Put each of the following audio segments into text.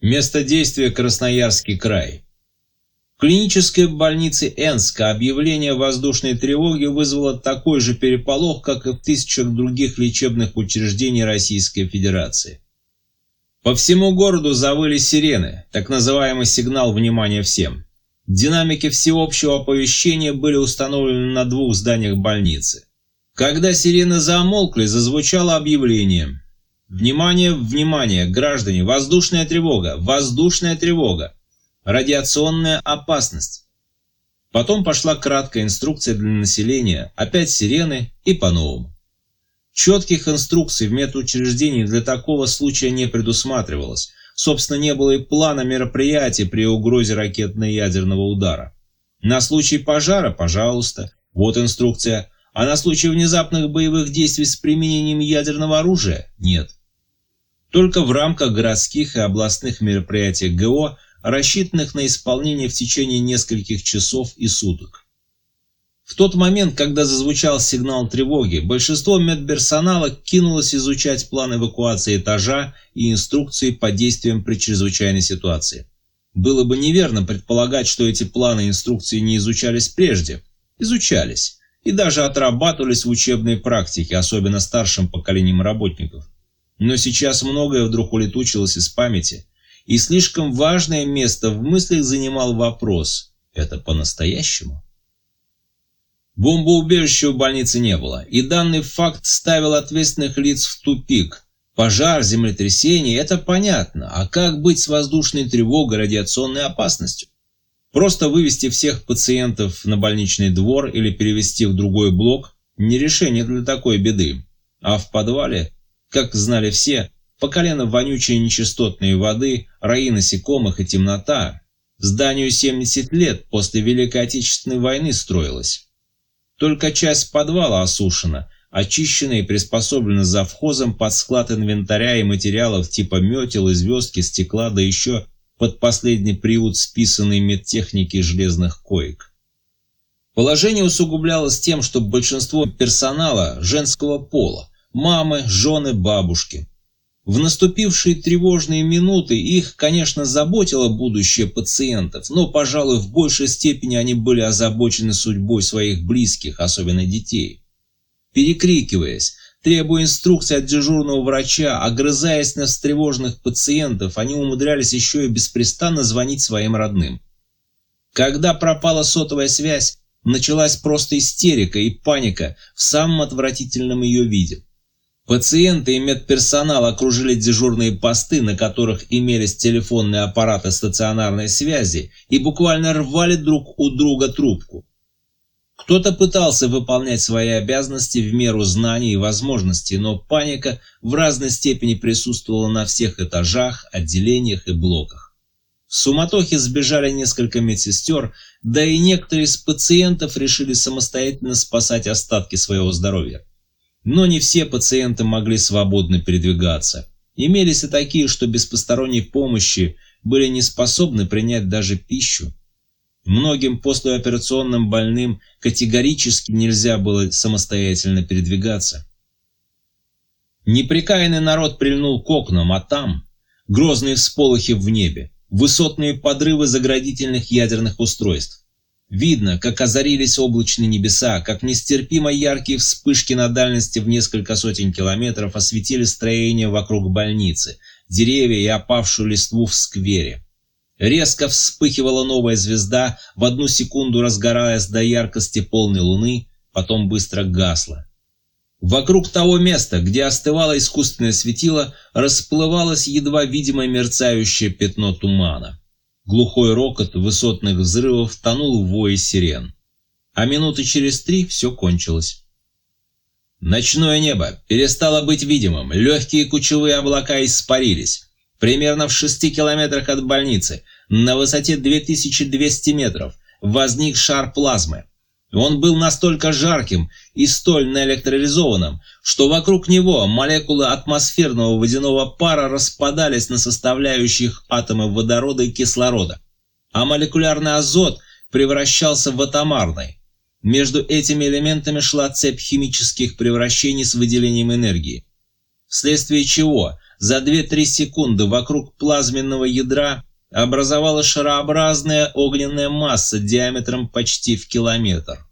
Место действия – Красноярский край. В клинической больнице Энска объявление воздушной тревоги вызвало такой же переполох, как и в тысячах других лечебных учреждений Российской Федерации. По всему городу завыли сирены, так называемый сигнал внимания всем. Динамики всеобщего оповещения были установлены на двух зданиях больницы. Когда сирены замолкли, зазвучало объявление. Внимание, внимание, граждане, воздушная тревога, воздушная тревога, радиационная опасность. Потом пошла краткая инструкция для населения, опять сирены и по-новому. Четких инструкций в медучреждении для такого случая не предусматривалось. Собственно, не было и плана мероприятий при угрозе ракетно-ядерного удара. На случай пожара, пожалуйста, вот инструкция. А на случай внезапных боевых действий с применением ядерного оружия – нет. Только в рамках городских и областных мероприятий ГО, рассчитанных на исполнение в течение нескольких часов и суток. В тот момент, когда зазвучал сигнал тревоги, большинство медперсонала кинулось изучать план эвакуации этажа и инструкции по действиям при чрезвычайной ситуации. Было бы неверно предполагать, что эти планы и инструкции не изучались прежде. Изучались. И даже отрабатывались в учебной практике, особенно старшим поколением работников. Но сейчас многое вдруг улетучилось из памяти. И слишком важное место в мыслях занимал вопрос «Это по-настоящему?» Бомбоубежища в больнице не было, и данный факт ставил ответственных лиц в тупик. Пожар, землетрясение – это понятно, а как быть с воздушной тревогой, радиационной опасностью? Просто вывести всех пациентов на больничный двор или перевести в другой блок – не решение для такой беды. А в подвале, как знали все, по колено вонючей нечистотной воды, раи насекомых и темнота. Зданию 70 лет после Великой Отечественной войны строилось. Только часть подвала осушена, очищена и приспособлена завхозом под склад инвентаря и материалов типа метел звездки, стекла, да еще под последний приют списанной медтехники железных коек. Положение усугублялось тем, что большинство персонала женского пола, мамы, жены, бабушки – в наступившие тревожные минуты их, конечно, заботило будущее пациентов, но, пожалуй, в большей степени они были озабочены судьбой своих близких, особенно детей. Перекрикиваясь, требуя инструкций от дежурного врача, огрызаясь на встревоженных пациентов, они умудрялись еще и беспрестанно звонить своим родным. Когда пропала сотовая связь, началась просто истерика и паника в самом отвратительном ее виде. Пациенты и медперсонал окружили дежурные посты, на которых имелись телефонные аппараты стационарной связи, и буквально рвали друг у друга трубку. Кто-то пытался выполнять свои обязанности в меру знаний и возможностей, но паника в разной степени присутствовала на всех этажах, отделениях и блоках. В суматохе сбежали несколько медсестер, да и некоторые из пациентов решили самостоятельно спасать остатки своего здоровья. Но не все пациенты могли свободно передвигаться. Имелись и такие, что без посторонней помощи были не способны принять даже пищу. Многим послеоперационным больным категорически нельзя было самостоятельно передвигаться. Неприкаянный народ прильнул к окнам, а там грозные всполохи в небе, высотные подрывы заградительных ядерных устройств. Видно, как озарились облачные небеса, как нестерпимо яркие вспышки на дальности в несколько сотен километров осветили строение вокруг больницы, деревья и опавшую листву в сквере. Резко вспыхивала новая звезда, в одну секунду разгораясь до яркости полной луны, потом быстро гасла. Вокруг того места, где остывало искусственное светило, расплывалось едва видимое мерцающее пятно тумана. Глухой рокот высотных взрывов тонул в вое сирен. А минуты через три все кончилось. Ночное небо перестало быть видимым, легкие кучевые облака испарились. Примерно в шести километрах от больницы, на высоте 2200 метров, возник шар плазмы. Он был настолько жарким и столь наэлектролизованным, что вокруг него молекулы атмосферного водяного пара распадались на составляющих атомы водорода и кислорода, а молекулярный азот превращался в атомарный. Между этими элементами шла цепь химических превращений с выделением энергии, вследствие чего за 2-3 секунды вокруг плазменного ядра образовалась шарообразная огненная масса диаметром почти в километр.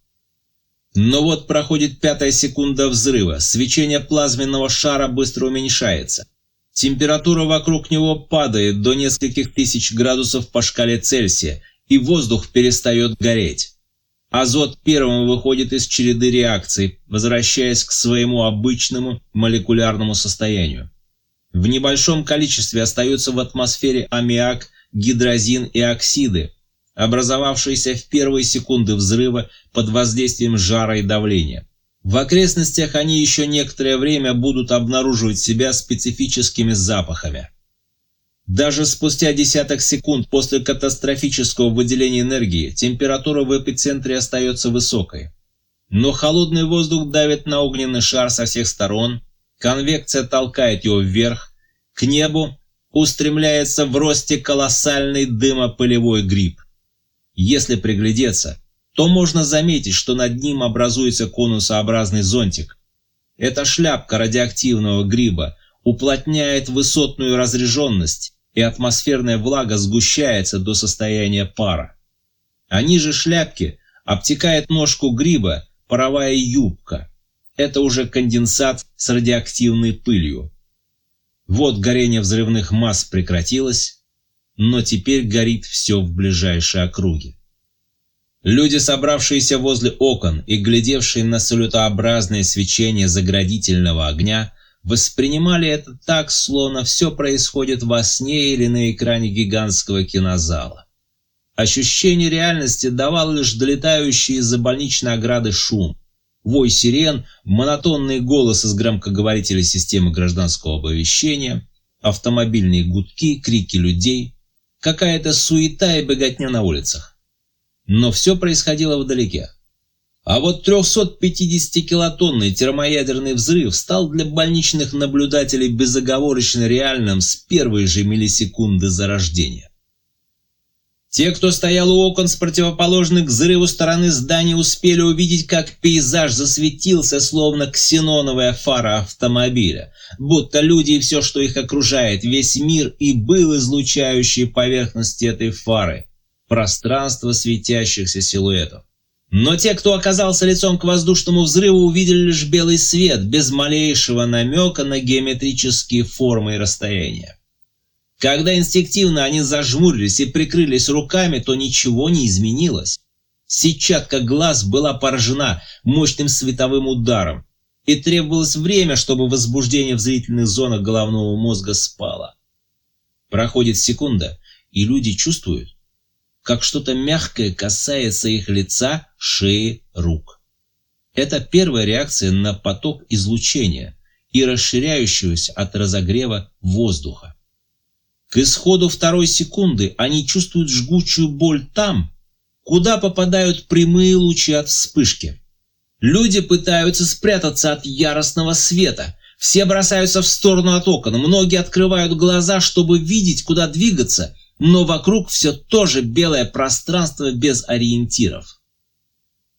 Но вот проходит пятая секунда взрыва, свечение плазменного шара быстро уменьшается. Температура вокруг него падает до нескольких тысяч градусов по шкале Цельсия, и воздух перестает гореть. Азот первым выходит из череды реакций, возвращаясь к своему обычному молекулярному состоянию. В небольшом количестве остаются в атмосфере аммиак, гидрозин и оксиды, образовавшиеся в первые секунды взрыва под воздействием жара и давления. В окрестностях они еще некоторое время будут обнаруживать себя специфическими запахами. Даже спустя десяток секунд после катастрофического выделения энергии температура в эпицентре остается высокой. Но холодный воздух давит на огненный шар со всех сторон, конвекция толкает его вверх, к небу устремляется в росте колоссальный дымопылевой гриб. Если приглядеться, то можно заметить, что над ним образуется конусообразный зонтик. Эта шляпка радиоактивного гриба уплотняет высотную разреженность, и атмосферная влага сгущается до состояния пара. А ниже шляпки обтекает ножку гриба паровая юбка. Это уже конденсат с радиоактивной пылью. Вот горение взрывных масс прекратилось, но теперь горит все в ближайшей округе. Люди, собравшиеся возле окон и глядевшие на салютообразное свечение заградительного огня, воспринимали это так, словно все происходит во сне или на экране гигантского кинозала. Ощущение реальности давал лишь долетающий из-за больничной ограды шум. Вой сирен, монотонный голос из громкоговорителя системы гражданского оповещения, автомобильные гудки, крики людей, какая-то суета и беготня на улицах. Но все происходило вдалеке. А вот 350-килотонный термоядерный взрыв стал для больничных наблюдателей безоговорочно реальным с первой же миллисекунды зарождения. Те, кто стоял у окон с противоположной к взрыву стороны здания, успели увидеть, как пейзаж засветился, словно ксеноновая фара автомобиля, будто люди и все, что их окружает, весь мир и был излучающей поверхности этой фары, пространство светящихся силуэтов. Но те, кто оказался лицом к воздушному взрыву, увидели лишь белый свет, без малейшего намека на геометрические формы и расстояния. Когда инстинктивно они зажмурились и прикрылись руками, то ничего не изменилось. Сетчатка глаз была поражена мощным световым ударом, и требовалось время, чтобы возбуждение в зрительных зонах головного мозга спало. Проходит секунда, и люди чувствуют, как что-то мягкое касается их лица, шеи, рук. Это первая реакция на поток излучения и расширяющегося от разогрева воздуха. К исходу второй секунды они чувствуют жгучую боль там, куда попадают прямые лучи от вспышки. Люди пытаются спрятаться от яростного света. Все бросаются в сторону от окон, многие открывают глаза, чтобы видеть, куда двигаться – но вокруг все тоже белое пространство без ориентиров.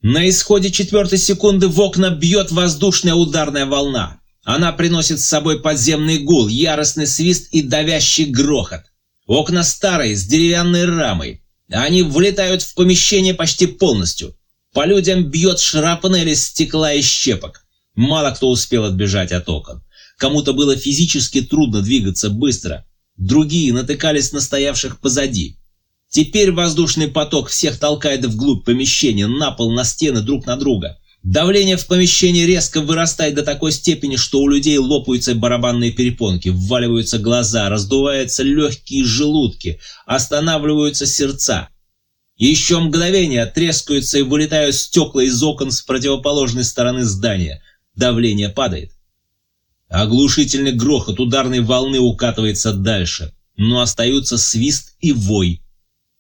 На исходе четвертой секунды в окна бьет воздушная ударная волна. Она приносит с собой подземный гул, яростный свист и давящий грохот. Окна старые, с деревянной рамой. Они влетают в помещение почти полностью. По людям бьет шрапнель из стекла и щепок. Мало кто успел отбежать от окон. Кому-то было физически трудно двигаться быстро. Другие натыкались на стоявших позади. Теперь воздушный поток всех толкает вглубь помещения, на пол, на стены, друг на друга. Давление в помещении резко вырастает до такой степени, что у людей лопаются барабанные перепонки, вваливаются глаза, раздуваются легкие желудки, останавливаются сердца. Еще мгновение трескаются и вылетают стекла из окон с противоположной стороны здания. Давление падает. Оглушительный грохот ударной волны укатывается дальше, но остаются свист и вой.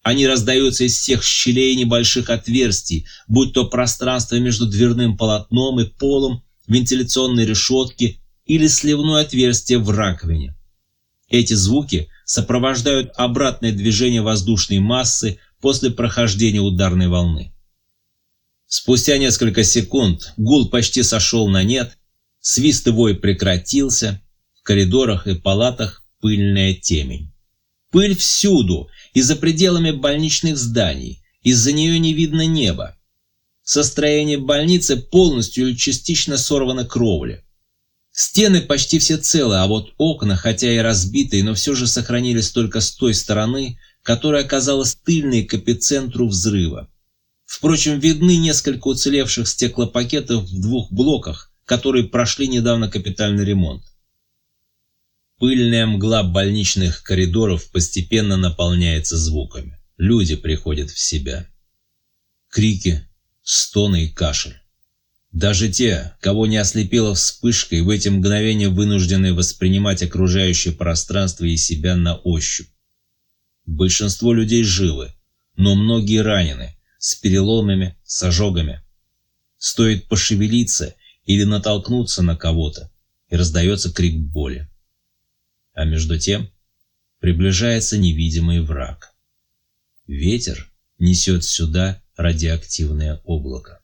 Они раздаются из всех щелей небольших отверстий, будь то пространство между дверным полотном и полом, вентиляционной решетки или сливное отверстие в раковине. Эти звуки сопровождают обратное движение воздушной массы после прохождения ударной волны. Спустя несколько секунд гул почти сошел на нет, Свист и вой прекратился. В коридорах и палатах пыльная темень. Пыль всюду, и за пределами больничных зданий, из-за нее не видно неба. Со строения больницы полностью или частично сорвана кровля. Стены почти все целы, а вот окна, хотя и разбитые, но все же сохранились только с той стороны, которая оказалась тыльной к эпицентру взрыва. Впрочем, видны несколько уцелевших стеклопакетов в двух блоках, которые прошли недавно капитальный ремонт. Пыльная мгла больничных коридоров постепенно наполняется звуками. Люди приходят в себя. Крики, стоны и кашель. Даже те, кого не ослепила вспышкой, в эти мгновения вынуждены воспринимать окружающее пространство и себя на ощупь. Большинство людей живы, но многие ранены, с переломами, с ожогами. Стоит пошевелиться или натолкнуться на кого-то, и раздается крик боли. А между тем приближается невидимый враг. Ветер несет сюда радиоактивное облако.